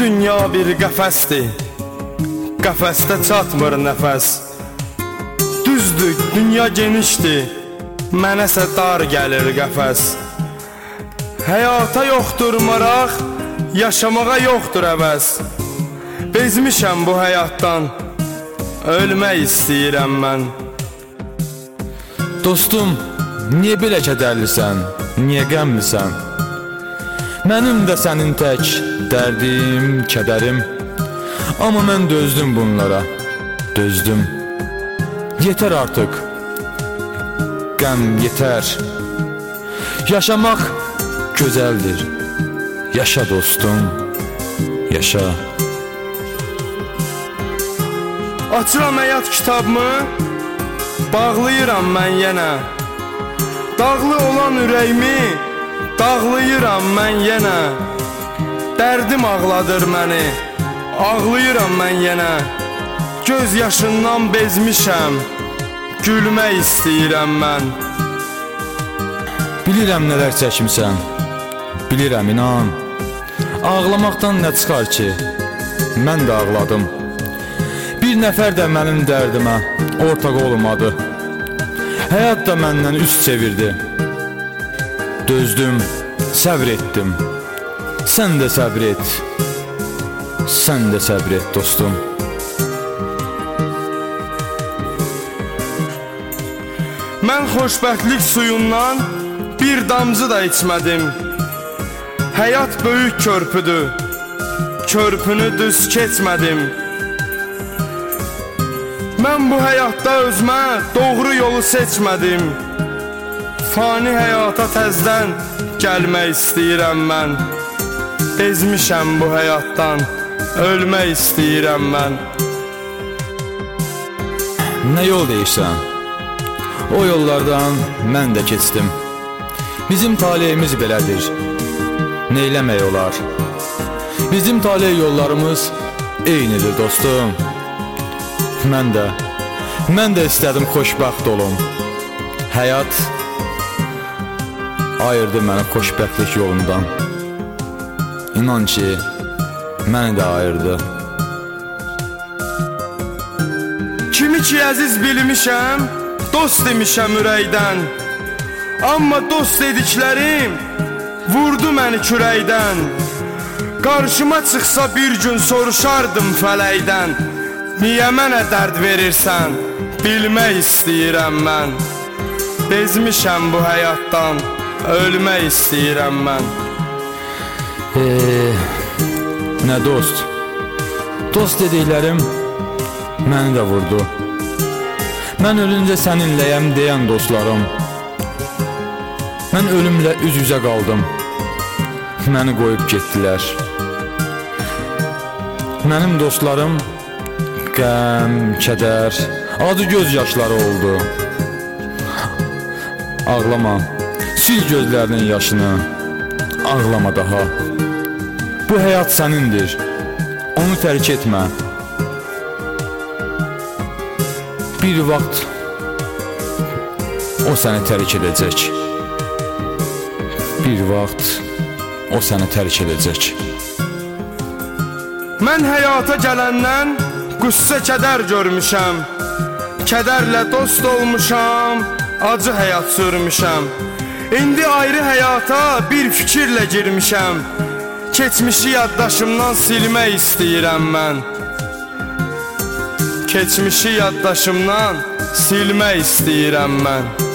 dünya bir qəfəsdir. Qəfəsdə çatmır nəfəs. Düzdür, dünya genişdir. Mənəsə dar gəlir qəfəs. Həyata yoxdur maraq Yaşamağa yoxdur əvəz Bezmişəm bu həyatdan Ölmək istəyirəm mən. Dostum, niyə belə kədərlisən? Niyə qəmlisən? Mənim də sənin tək dərdim, kədərim. Amma mən dözdüm bunlara. Dözdüm. Yetər artıq. Qəm yetər. Yaşamaq gözəldir. Yaşa dostum. Yaşa. Açıram həyat kitabımı Bağlayıram mən yenə Dağlı olan ürəyimi Dağlayıram mən yenə Dərdim ağladır məni Ağlayıram mən yenə Göz yaşından bezmişəm Gülmək istəyirəm mən Bilirəm nələr çəkimsən. Bilirəm inan. Ağlamaqdan nə çıxar ki? Mən də ağladım. Bir nəfər də mənim dərdimə ortaq olmadı. Həyat da məndən üz çevirdi. Dözdüm, səbr etdim. Sən də səbr et. Sən də səbr et dostum. Mən xoşbəxtlik suyundan bir damcı da içmədim Həyat böyük körpüdür Körpünü düz keçmədim Mən bu həyatda özmə doğru yolu seçmədim Fani həyata təzdən gəlmək istəyirəm mən Bezmişəm bu həyatdan Ölmək istəyirəm mən Nə yol deyirsən? O yollardan mən də keçdim. Bizim taleyimiz belədir. Neyləmək olar? Bizim taley yollarımız eynidir dostum. Mən də mən də istədim xoşbəxt olum. Həyat ayırdı məni xoşbəxtlik yolundan. İnan ki, məni də ayırdı. Kimi ki əziz bilmişəm, dost demişəm ürəkdən. Amma dost dediklərim vurdu məni kürəkdən. Qarşıma çıxsa bir gün soruşardım fələkdən. Niyə mənə dərd verirsən? Bilmək istəyirəm mən. Bezmişəm bu həyatdan, ölmək istəyirəm mən. Eee, nə dost? Dost dediklərim məni də vurdu. Mən ölüncə səninləyəm deyən dostlarım. Mən ölümlə üz-üzə qaldım. Məni qoyub getdilər. Mənim dostlarım qəm, kədər, acı göz yaşları oldu. Ağlama. Sil gözlərinin yaşını. Ağlama daha. Bu həyat sənindir. Onu tərk etmə. Bir vaxt o səni tərk edəcək. Bir vaxt o səni tərk edəcək. Mən həyata gələndən qüssə kədər görmüşəm. Kədərlə dost olmuşam, acı həyat sürmüşəm. İndi ayrı həyata bir fikirlə girmişəm. Keçmişi yaddaşımdan silmək istəyirəm mən. Keçmişi yaddaşımdan silmək istəyirəm mən.